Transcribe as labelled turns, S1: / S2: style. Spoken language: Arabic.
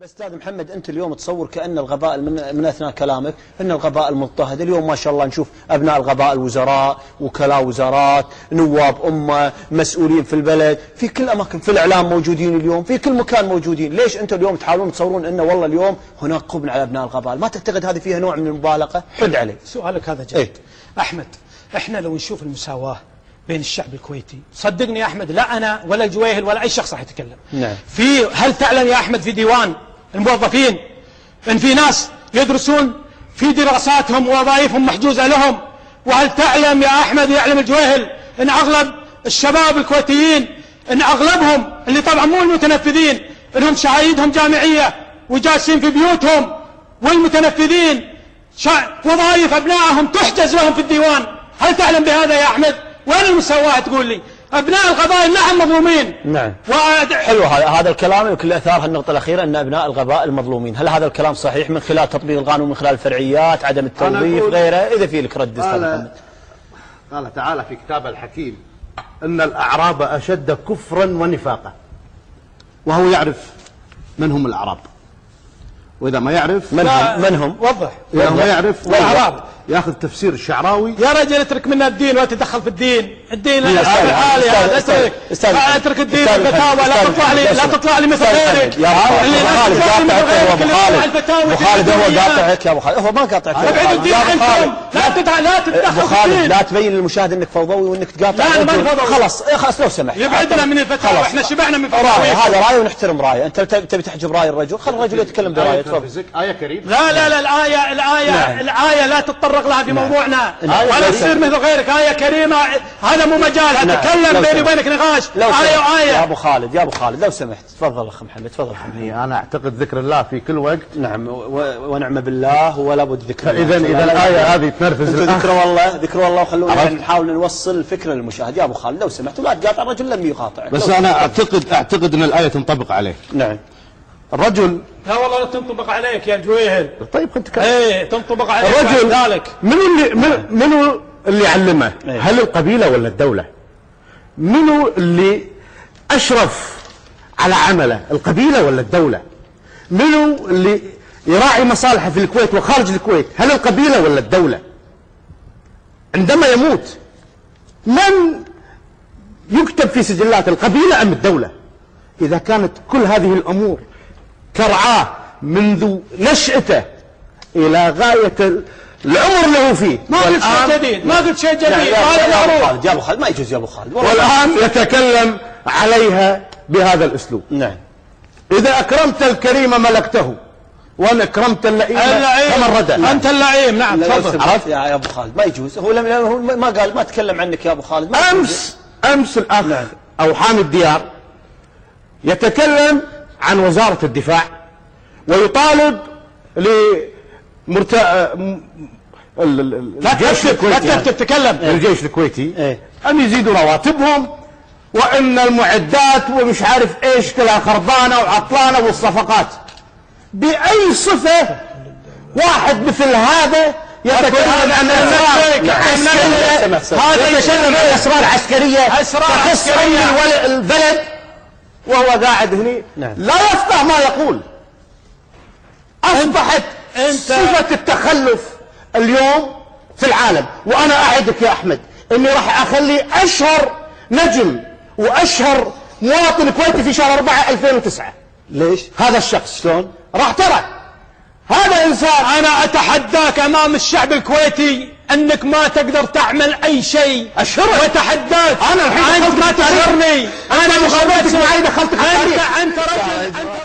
S1: بس أستاذ محمد أنت اليوم تصور كأن الغباء من, من أثناء كلامك أن الغباء المضطهد. اليوم ما شاء الله نشوف أبناء الغباء الوزراء وكلاء وزارات نواب أمة مسؤولين في البلد في كل أماكن في الإعلام موجودين اليوم في كل مكان موجودين. ليش أنتم اليوم تحاولون تصورون انه والله اليوم هناك قبن على أبناء الغباء؟ ما تعتقد هذه فيها نوع من المبالغة؟ رد علي
S2: سؤالك هذا جيد
S1: إيه.
S2: أحمد إحنا لو نشوف المساواة بين الشعب الكويتي صدقني يا أحمد لا أنا ولا الجويهل ولا أي شخص راح يتكلم.
S1: نعم.
S2: في هل تعلم يا أحمد في ديوان الموظفين إن في ناس يدرسون في دراساتهم ووظائفهم محجوزة لهم. وهل تعلم يا أحمد يعلم الجويهل إن أغلب الشباب الكويتيين إن أغلبهم اللي طبعا مو المتنفذين إنهم شهايدهم جامعية وجالسين في بيوتهم. والمتنفذين وظائف أبنائهم تحجز لهم في الديوان. هل تعلم بهذا يا أحمد؟ وين المساواة تقول لي؟ أبناء القبائل نعم مظلومين.
S1: نعم.
S2: وأد...
S1: حلو هذا هذا الكلام يمكن اثار النقطة الأخيرة إن أبناء الغباء المظلومين. هل هذا الكلام صحيح من خلال تطبيق القانون من خلال الفرعيات عدم التوظيف
S3: أقول-
S1: غيره؟ إذا في لك رد
S3: قال قال تعالى في كتاب الحكيم إن الأعراب أشد كفرا ونفاقا. وهو يعرف من هم الأعراب. وإذا ما يعرف
S1: من هم؟ من هم؟
S2: وضح.
S3: إذا ما يعرف
S2: الأعراب.
S3: ياخذ تفسير الشعراوي.
S2: يا رجل اترك منا الدين ولا تتدخل في الدين. الدين الحالي
S1: محمد،
S2: هذا اترك اترك الدين الفتاوى لا تطلع لي لا تطلع لي مثل غيرك
S1: يا
S2: اللي
S1: خالد
S2: لا مثل
S1: يا أبو خالد أبو هو
S2: الفتاوى.
S1: قاطعك يا أبو خالد هو ما قاطعك
S2: ابعد
S1: خالد.
S2: الدين عنكم. لا تدع- لا
S1: أبو
S2: تتدخل في
S1: خالد
S2: الدين
S1: لا تبين للمشاهد إنك فوضوي وإنك تقاطع
S2: لا، أنا ما.
S1: خلاص إيه خلاص لو سمحت.
S2: يبعدنا من الفتاوى. إحنا شبعنا من
S1: راي
S2: فتاوى
S1: هذا رأي ونحترم رأيه. أنت تبي تحجب رأي الرجل؟ خل الرجل يتكلم برأيه
S3: آية
S1: تفضل.
S3: تنفذك آية كريم
S2: لا لا لا الآية الآية
S1: نعم.
S2: الآية لا تتطرق لها في موضوعنا.
S1: نعم.
S2: ولا تصير مثل غيرك. آية كريمة. هذا مو مجالها
S1: نعم.
S2: تكلم بيني. وبينك نقاش.
S1: لو
S2: آية
S1: سمحت. يا
S2: وآية
S1: أبو خالد يا أبو خالد لو سمحت. تفضل أخ محمد تفضل أخ محمد.
S3: أنا أعتقد ذكر الله في كل وقت.
S1: نعم. ونعم بالله ولا بد ذكر الله.
S3: فاذا اذا الآية هذه تنرفز.
S1: ذكروا والله ذكروا الله وخلونا نحاول نوصل الفكرة للمشاهد يا أبو خالد لو سمحت. ولا تقاطع الرجل لم يقاطعك
S3: بس
S1: سمحت.
S3: اعتقد أعتقد أن الآية تنطبق عليه.
S1: نعم.
S3: الرجل
S2: لا والله لا تنطبق عليك يا جويهل
S3: طيب خلينا نتكلم
S2: إيه تنطبق عليك بعد ذلك
S3: منو اللي من- منو اللي علمه؟
S1: إيه.
S3: هل القبيلة ولا الدولة؟ منو اللي أشرف على عمله؟ القبيلة ولا الدولة؟ منو اللي يراعي مصالحه في الكويت وخارج الكويت؟ هل القبيلة ولا الدولة؟ عندما يموت من يكتب في سجلات القبيلة أم الدولة؟ إذا كانت كل هذه الأمور ترعاه منذ نشأته إلى غاية ال- العمر اللي هو فيه.
S2: ما قلت شيء جديد ما قلت شيء جديد.
S1: يعني
S2: هذا
S1: ابو
S2: معروف.
S1: خالد يا أبو خالد ما يجوز يا أبو خالد. والله.
S3: والآن يتكلم عليها بهذا الأسلوب.
S1: نعم.
S3: إذا أكرمت الكريم ملكته وأن أكرمت اللئيم تمرده
S2: أنت اللعيم نعم تفضل.
S1: يا أبو خالد ما يجوز. هو لم هو ما قال ما تكلم عنك يا أبو خالد ما يجوز.
S3: أمس أمس الأخ
S1: نعم.
S3: أو حامد ديار يتكلم عن وزارة الدفاع ويطالب لمرت... م- ال- ال-
S2: لا
S3: الجيش
S2: تكتب لا
S3: الكويتي.
S2: تكتب تكلم.
S3: الجيش الكويتي.
S1: إيه.
S3: أن يزيدوا رواتبهم وأن المعدات ومش عارف إيش كلها خربانة وعطلانة والصفقات. بأي صفة واحد مثل هذا يتكلم عن. هذا يتكلم عن أسرار عسكرية
S2: أسرار
S3: تخص البلد وهو قاعد هني
S1: نعم.
S3: لا يفقه ما يقول أصبحت
S2: أنت-
S3: صفة التخلف اليوم في العالم وأنا أعدك يا أحمد أني راح أخلي أشهر نجم وأشهر مواطن كويتي في شهر 4 2009
S1: ليش؟
S3: هذا الشخص
S1: شلون؟
S3: راح ترى هذا إنسان
S2: أنا أتحداك أمام الشعب الكويتي أنك ما تقدر تعمل أي شيء.
S3: أشهرك.
S2: وتحداك.
S3: أنا الحين دخلت
S2: ما. تشهرني
S3: أنا مقابلتك معي دخلت في
S2: أنت
S3: التاريخ
S2: أنت رجل أنت